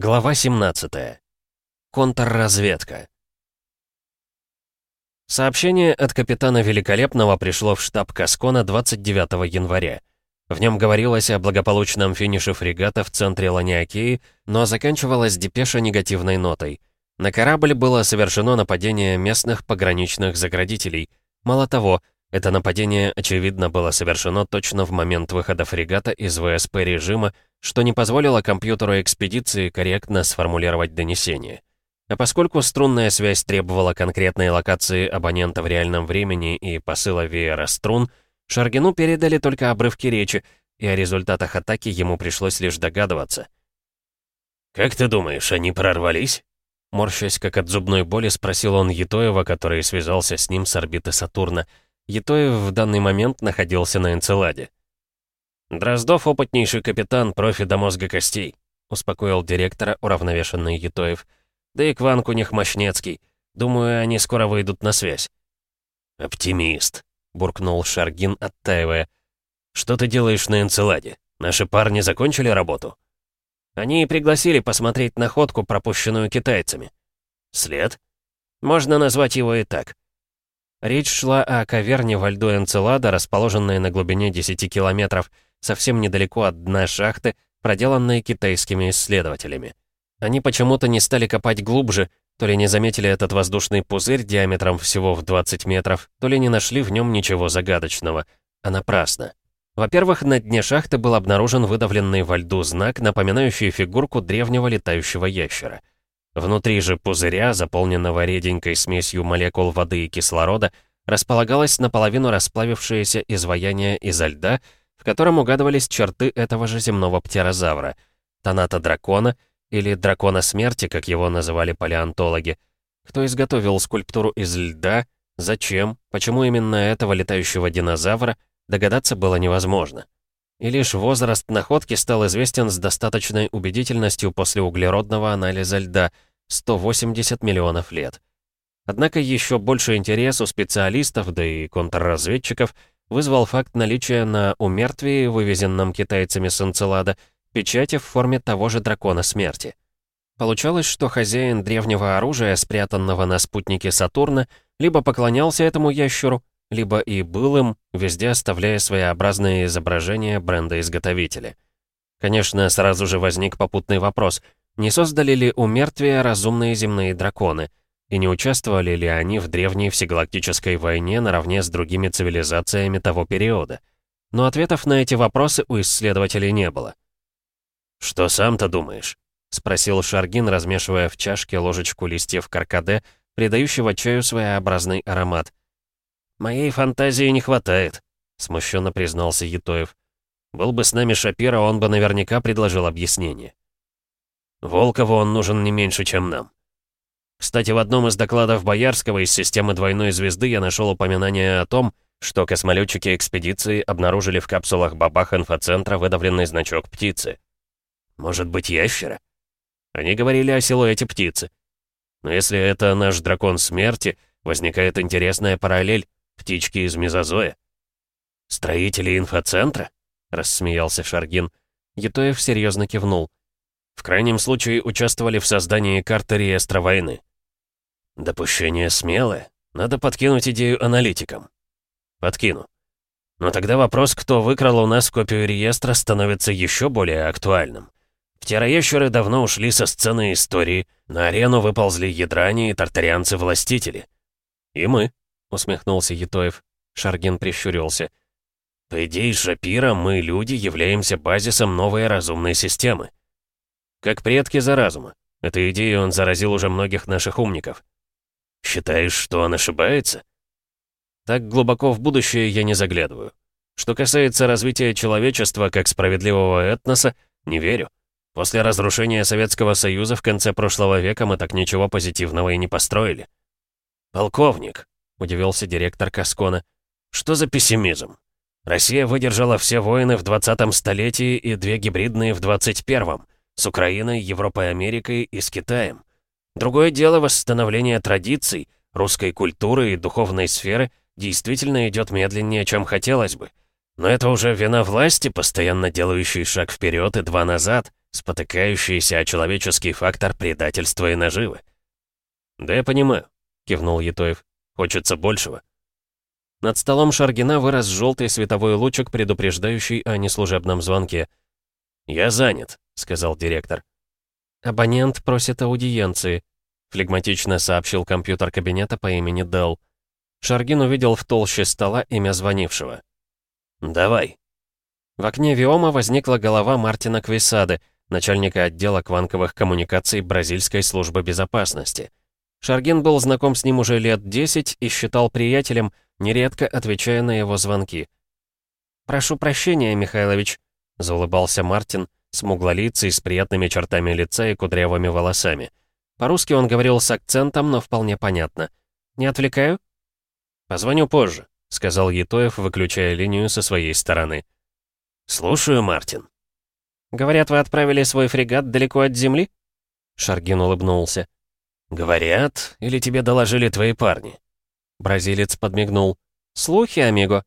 Глава 17. Контрразведка. Сообщение от капитана Великолепного пришло в штаб Каскона 29 января. В нем говорилось о благополучном финише фрегата в центре Ланиакеи, но заканчивалась депеша негативной нотой. На корабль было совершено нападение местных пограничных заградителей. Мало того, это нападение, очевидно, было совершено точно в момент выхода фрегата из ВСП режима, что не позволило компьютеру экспедиции корректно сформулировать донесение. А поскольку струнная связь требовала конкретной локации абонента в реальном времени и посыла веера струн, Шаргину передали только обрывки речи, и о результатах атаки ему пришлось лишь догадываться. «Как ты думаешь, они прорвались?» Морщась, как от зубной боли, спросил он Етоева, который связался с ним с орбиты Сатурна. Етоев в данный момент находился на Энцеладе. «Дроздов — опытнейший капитан, профи до мозга костей», — успокоил директора уравновешенный Етоев. «Да и Кванк у них мощнецкий. Думаю, они скоро выйдут на связь». «Оптимист», — буркнул Шаргин, оттаивая. «Что ты делаешь на Энцеладе? Наши парни закончили работу?» «Они пригласили посмотреть находку, пропущенную китайцами». «След?» «Можно назвать его и так». Речь шла о каверне во льду Энцелада, расположенной на глубине 10 километров, совсем недалеко от дна шахты, проделанной китайскими исследователями. Они почему-то не стали копать глубже, то ли не заметили этот воздушный пузырь диаметром всего в 20 метров, то ли не нашли в нем ничего загадочного. А напрасно. Во-первых, на дне шахты был обнаружен выдавленный во льду знак, напоминающий фигурку древнего летающего ящера. Внутри же пузыря, заполненного реденькой смесью молекул воды и кислорода, располагалось наполовину расплавившееся изваяние изо льда, котором угадывались черты этого же земного птерозавра, тоната дракона или дракона смерти, как его называли палеонтологи. Кто изготовил скульптуру из льда, зачем, почему именно этого летающего динозавра, догадаться было невозможно. И лишь возраст находки стал известен с достаточной убедительностью после углеродного анализа льда — 180 миллионов лет. Однако еще больше интерес у специалистов, да и контрразведчиков — вызвал факт наличия на умертвии, вывезенном китайцами с Энцелада, печати в форме того же дракона смерти. Получалось, что хозяин древнего оружия, спрятанного на спутнике Сатурна, либо поклонялся этому ящеру, либо и был им, везде оставляя своеобразные изображения бренда-изготовителя. Конечно, сразу же возник попутный вопрос, не создали ли у мертвия разумные земные драконы — и не участвовали ли они в древней всегалактической войне наравне с другими цивилизациями того периода. Но ответов на эти вопросы у исследователей не было. «Что сам-то думаешь?» — спросил Шаргин, размешивая в чашке ложечку листьев каркаде, придающего чаю своеобразный аромат. «Моей фантазии не хватает», — смущенно признался Етоев. «Был бы с нами Шапира, он бы наверняка предложил объяснение». «Волкову он нужен не меньше, чем нам. Кстати, в одном из докладов Боярского из системы двойной звезды я нашел упоминание о том, что космолетчики экспедиции обнаружили в капсулах бабах инфоцентра выдавленный значок птицы. Может быть, ящера? Они говорили о силуэте птицы. Но если это наш дракон смерти, возникает интересная параллель — птички из мезозоя. «Строители инфоцентра?» — рассмеялся Шаргин. Етоев серьезно кивнул. В крайнем случае участвовали в создании карты реестра войны. Допущение смелое. Надо подкинуть идею аналитикам. Подкину. Но тогда вопрос, кто выкрал у нас копию реестра, становится еще более актуальным. Птероящеры давно ушли со сцены истории, на арену выползли ядране и тартарианцы-властители. «И мы», — усмехнулся Етоев. Шаргин прищурился. «По идее Шапира, мы, люди, являемся базисом новой разумной системы. Как предки за разума. Этой идеей он заразил уже многих наших умников. Считаешь, что он ошибается? Так глубоко в будущее я не заглядываю. Что касается развития человечества как справедливого этноса, не верю. После разрушения Советского Союза в конце прошлого века мы так ничего позитивного и не построили. «Полковник», — удивился директор Каскона, — «что за пессимизм? Россия выдержала все войны в 20-м столетии и две гибридные в 21-м, с Украиной, Европой, Америкой и с Китаем. Другое дело восстановление традиций, русской культуры и духовной сферы действительно идет медленнее, чем хотелось бы. Но это уже вина власти, постоянно делающей шаг вперед и два назад, спотыкающиеся о человеческий фактор предательства и наживы. «Да я понимаю», — кивнул Етоев. «Хочется большего». Над столом Шаргина вырос желтый световой лучик, предупреждающий о неслужебном звонке. «Я занят», — сказал директор. «Абонент просит аудиенции», — флегматично сообщил компьютер кабинета по имени Делл. Шаргин увидел в толще стола имя звонившего. «Давай». В окне Виома возникла голова Мартина Квисады, начальника отдела кванковых коммуникаций Бразильской службы безопасности. Шаргин был знаком с ним уже лет 10 и считал приятелем, нередко отвечая на его звонки. «Прошу прощения, Михайлович», — заулыбался Мартин, смуглолицый, с приятными чертами лица и кудрявыми волосами. По-русски он говорил с акцентом, но вполне понятно. «Не отвлекаю?» «Позвоню позже», — сказал Етоев, выключая линию со своей стороны. «Слушаю, Мартин». «Говорят, вы отправили свой фрегат далеко от земли?» Шаргин улыбнулся. «Говорят, или тебе доложили твои парни?» Бразилец подмигнул. «Слухи, амиго?»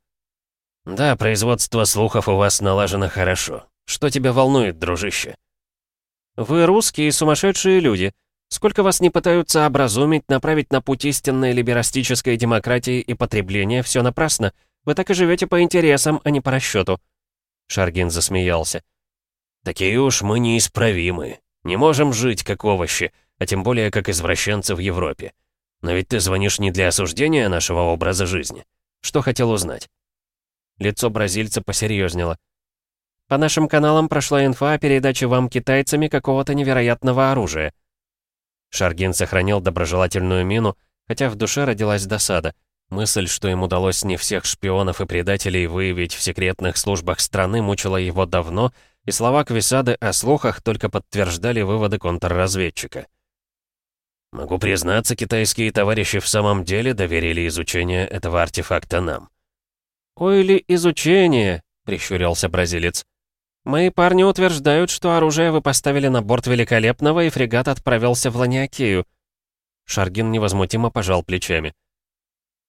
«Да, производство слухов у вас налажено хорошо. Что тебя волнует, дружище?» «Вы русские сумасшедшие люди. Сколько вас не пытаются образумить, направить на путь истинной либерастической демократии и потребления, все напрасно. Вы так и живете по интересам, а не по расчету. Шаргин засмеялся. «Такие уж мы неисправимы. Не можем жить как овощи, а тем более как извращенцы в Европе. Но ведь ты звонишь не для осуждения нашего образа жизни. Что хотел узнать?» Лицо бразильца посерьезнело. «По нашим каналам прошла инфа о передаче вам китайцами какого-то невероятного оружия. Шаргин сохранил доброжелательную мину, хотя в душе родилась досада. Мысль, что им удалось не всех шпионов и предателей выявить в секретных службах страны, мучила его давно, и слова Квисады о слухах только подтверждали выводы контрразведчика. «Могу признаться, китайские товарищи в самом деле доверили изучение этого артефакта нам». «Ой ли изучение!» — прищурился бразилец. «Мои парни утверждают, что оружие вы поставили на борт великолепного, и фрегат отправился в Ланиакею». Шаргин невозмутимо пожал плечами.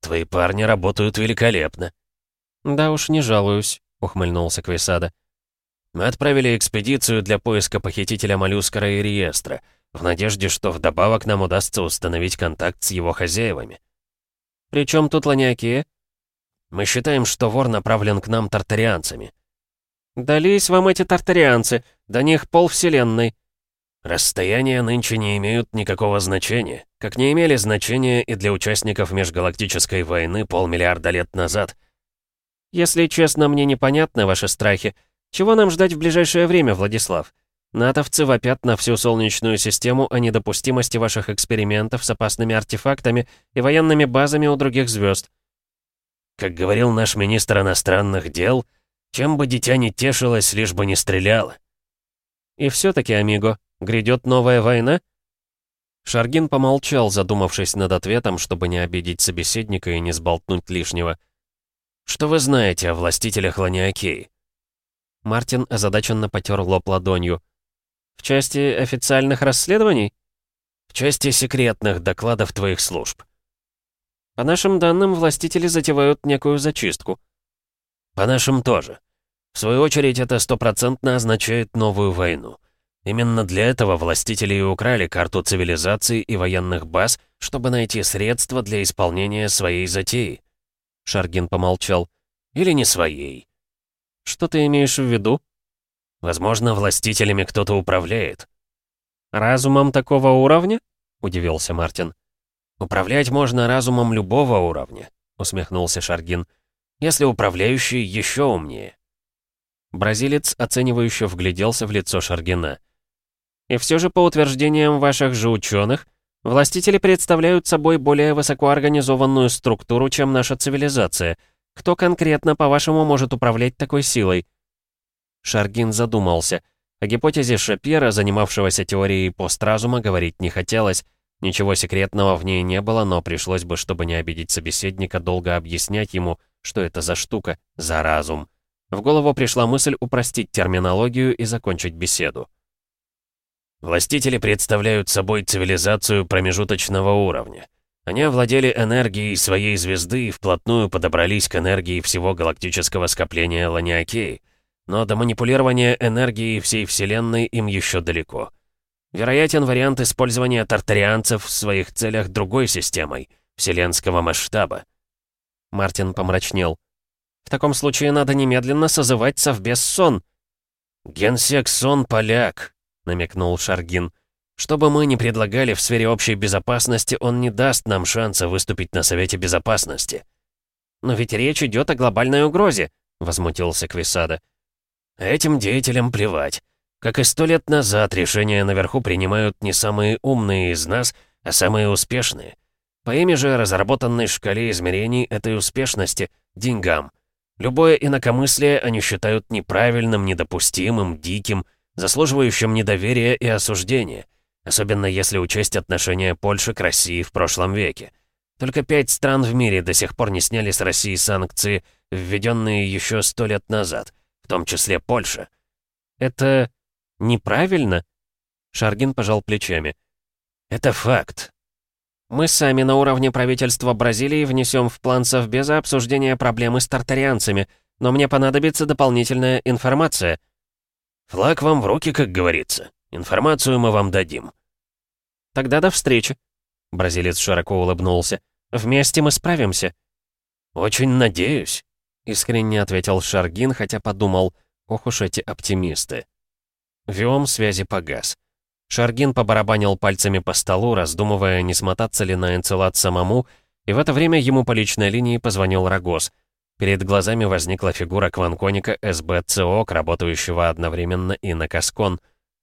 «Твои парни работают великолепно». «Да уж, не жалуюсь», — ухмыльнулся Квисада. «Мы отправили экспедицию для поиска похитителя моллюскара и реестра, в надежде, что вдобавок нам удастся установить контакт с его хозяевами». «При чем тут Ланиакея?» «Мы считаем, что вор направлен к нам тартарианцами». «Дались вам эти тартарианцы, до них полвселенной». Расстояния нынче не имеют никакого значения, как не имели значения и для участников межгалактической войны полмиллиарда лет назад. Если честно, мне непонятны ваши страхи. Чего нам ждать в ближайшее время, Владислав? Натовцы вопят на всю Солнечную систему о недопустимости ваших экспериментов с опасными артефактами и военными базами у других звезд. Как говорил наш министр иностранных дел, чем бы дитя не тешилось, лишь бы не стреляло. И все-таки, Амиго, грядет новая война? Шаргин помолчал, задумавшись над ответом, чтобы не обидеть собеседника и не сболтнуть лишнего. «Что вы знаете о властителях Ланиакеи?» Мартин озадаченно потер лоб ладонью. «В части официальных расследований?» «В части секретных докладов твоих служб». «По нашим данным, властители затевают некую зачистку», по нашим тоже. В свою очередь, это стопроцентно означает новую войну. Именно для этого властители и украли карту цивилизаций и военных баз, чтобы найти средства для исполнения своей затеи. Шаргин помолчал. Или не своей. Что ты имеешь в виду? Возможно, властителями кто-то управляет. Разумом такого уровня? Удивился Мартин. Управлять можно разумом любого уровня, усмехнулся Шаргин если управляющий еще умнее. Бразилец оценивающе вгляделся в лицо Шаргина. И все же, по утверждениям ваших же ученых, властители представляют собой более высокоорганизованную структуру, чем наша цивилизация. Кто конкретно, по-вашему, может управлять такой силой? Шаргин задумался. О гипотезе Шапира, занимавшегося теорией постразума, говорить не хотелось. Ничего секретного в ней не было, но пришлось бы, чтобы не обидеть собеседника, долго объяснять ему, что это за штука, за разум. В голову пришла мысль упростить терминологию и закончить беседу. Властители представляют собой цивилизацию промежуточного уровня. Они овладели энергией своей звезды и вплотную подобрались к энергии всего галактического скопления Ланиакеи. но до манипулирования энергией всей Вселенной им еще далеко. Вероятен вариант использования тартарианцев в своих целях другой системой, вселенского масштаба. Мартин помрачнел. «В таком случае надо немедленно созывать Совбез Сон». «Генсек Сон поляк», — намекнул Шаргин. «Что бы мы ни предлагали в сфере общей безопасности, он не даст нам шанса выступить на Совете Безопасности». «Но ведь речь идет о глобальной угрозе», — возмутился Квисада. «Этим деятелям плевать. Как и сто лет назад, решения наверху принимают не самые умные из нас, а самые успешные. По ими же разработанной шкале измерений этой успешности — деньгам. Любое инакомыслие они считают неправильным, недопустимым, диким, заслуживающим недоверия и осуждения, особенно если учесть отношение Польши к России в прошлом веке. Только пять стран в мире до сих пор не сняли с России санкции, введенные еще сто лет назад, в том числе Польша. Это неправильно? Шаргин пожал плечами. Это факт. Мы сами на уровне правительства Бразилии внесем в план Совбеза обсуждение проблемы с тартарианцами, но мне понадобится дополнительная информация. Флаг вам в руки, как говорится. Информацию мы вам дадим. Тогда до встречи. Бразилец широко улыбнулся. Вместе мы справимся. Очень надеюсь, искренне ответил Шаргин, хотя подумал, ох уж эти оптимисты. Виом связи погас. Шаргин побарабанил пальцами по столу, раздумывая, не смотаться ли на Энцелад самому, и в это время ему по личной линии позвонил Рогоз. Перед глазами возникла фигура кванконика СБЦОК, работающего одновременно и на Каскон.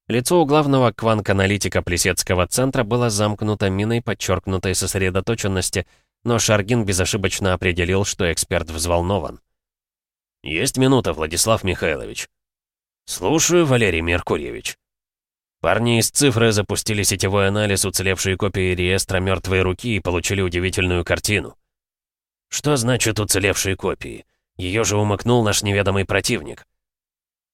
Лицо у главного кванк-аналитика Плесецкого центра было замкнуто миной подчеркнутой сосредоточенности, но Шаргин безошибочно определил, что эксперт взволнован. «Есть минута, Владислав Михайлович». «Слушаю, Валерий Меркурьевич». Парни из цифры запустили сетевой анализ уцелевшей копии реестра мертвой руки и получили удивительную картину. Что значит уцелевшие копии? Ее же умыкнул наш неведомый противник.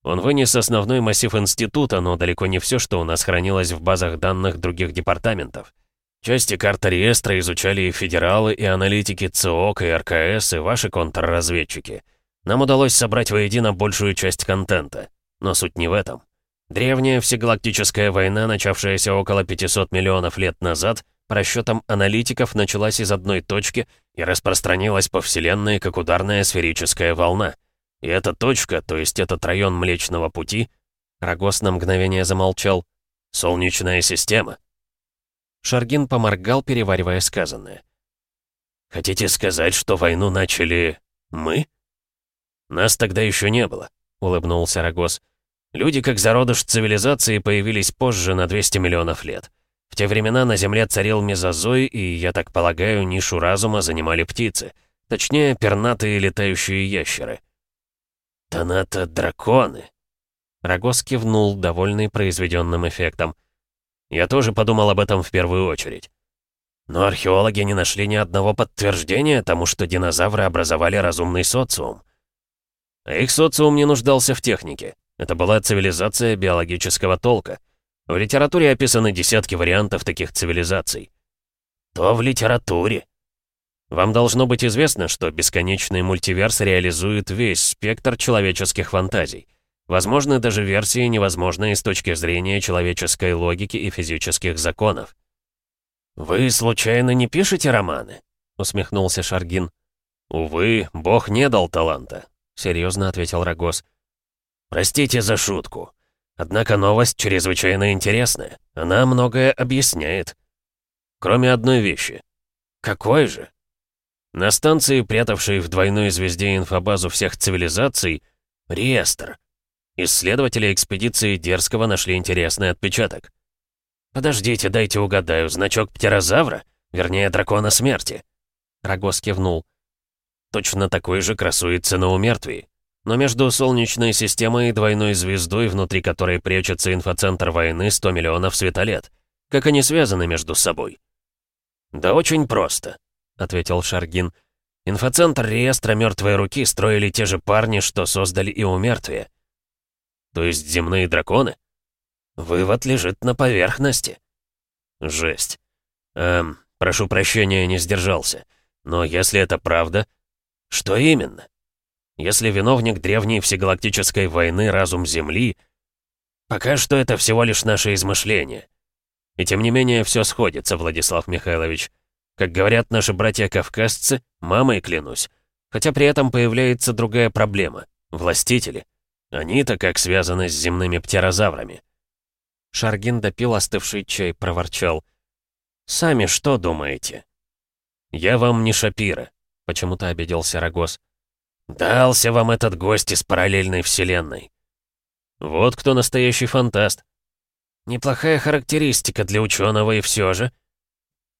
Он вынес основной массив института, но далеко не все, что у нас хранилось в базах данных других департаментов. Части карты реестра изучали и федералы, и аналитики ЦОК, и РКС, и ваши контрразведчики. Нам удалось собрать воедино большую часть контента. Но суть не в этом. Древняя всегалактическая война, начавшаяся около 500 миллионов лет назад, по расчетам аналитиков, началась из одной точки и распространилась по Вселенной, как ударная сферическая волна. И эта точка, то есть этот район Млечного Пути, Рогос на мгновение замолчал, Солнечная система. Шаргин поморгал, переваривая сказанное. «Хотите сказать, что войну начали мы?» «Нас тогда еще не было», — улыбнулся Рогос. Люди, как зародыш цивилизации, появились позже на 200 миллионов лет. В те времена на Земле царил мезозой, и, я так полагаю, нишу разума занимали птицы. Точнее, пернатые летающие ящеры. «Таната-драконы!» Рогос кивнул, довольный произведенным эффектом. «Я тоже подумал об этом в первую очередь. Но археологи не нашли ни одного подтверждения тому, что динозавры образовали разумный социум. А их социум не нуждался в технике. Это была цивилизация биологического толка. В литературе описаны десятки вариантов таких цивилизаций. То в литературе. Вам должно быть известно, что бесконечный мультиверс реализует весь спектр человеческих фантазий. Возможны даже версии, невозможные с точки зрения человеческой логики и физических законов. «Вы, случайно, не пишете романы?» — усмехнулся Шаргин. «Увы, Бог не дал таланта», — серьезно ответил Рогоз. Простите за шутку. Однако новость чрезвычайно интересная. Она многое объясняет. Кроме одной вещи. Какой же? На станции, прятавшей в двойной звезде инфобазу всех цивилизаций, реестр. Исследователи экспедиции Дерского нашли интересный отпечаток. «Подождите, дайте угадаю, значок птерозавра? Вернее, дракона смерти?» Рогос кивнул. «Точно такой же красуется на умертвии. Но между Солнечной системой и двойной звездой, внутри которой прячется инфоцентр войны 100 миллионов светолет. Как они связаны между собой? «Да очень просто», — ответил Шаргин. «Инфоцентр реестра мертвой руки строили те же парни, что создали и умертвие». «То есть земные драконы?» «Вывод лежит на поверхности». «Жесть. Эм, прошу прощения, не сдержался. Но если это правда...» «Что именно?» Если виновник древней всегалактической войны разум Земли, пока что это всего лишь наше измышление. И тем не менее все сходится, Владислав Михайлович. Как говорят наши братья-кавказцы, мамой клянусь. Хотя при этом появляется другая проблема — властители. Они-то как связаны с земными птерозаврами. Шаргин допил остывший чай, проворчал. «Сами что думаете?» «Я вам не Шапира», — почему-то обиделся Рогоз. «Дался вам этот гость из параллельной вселенной». «Вот кто настоящий фантаст». «Неплохая характеристика для ученого и все же».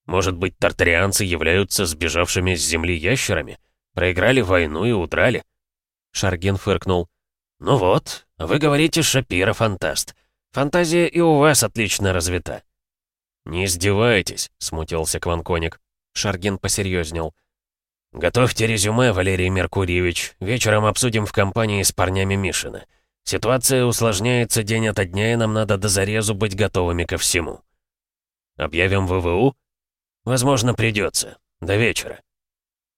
«Может быть, тартарианцы являются сбежавшими с Земли ящерами? Проиграли войну и удрали?» Шаргин фыркнул. «Ну вот, вы говорите, Шапира фантаст. Фантазия и у вас отлично развита». «Не издевайтесь», — смутился Кванконик. Шаргин посерьезнел. «Готовьте резюме, Валерий Меркурьевич. Вечером обсудим в компании с парнями Мишина. Ситуация усложняется день ото дня, и нам надо до зарезу быть готовыми ко всему». «Объявим ВВУ?» «Возможно, придется. До вечера».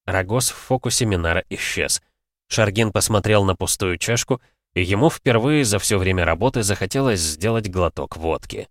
Рогоз в фокусе Минара исчез. Шаргин посмотрел на пустую чашку, и ему впервые за все время работы захотелось сделать глоток водки.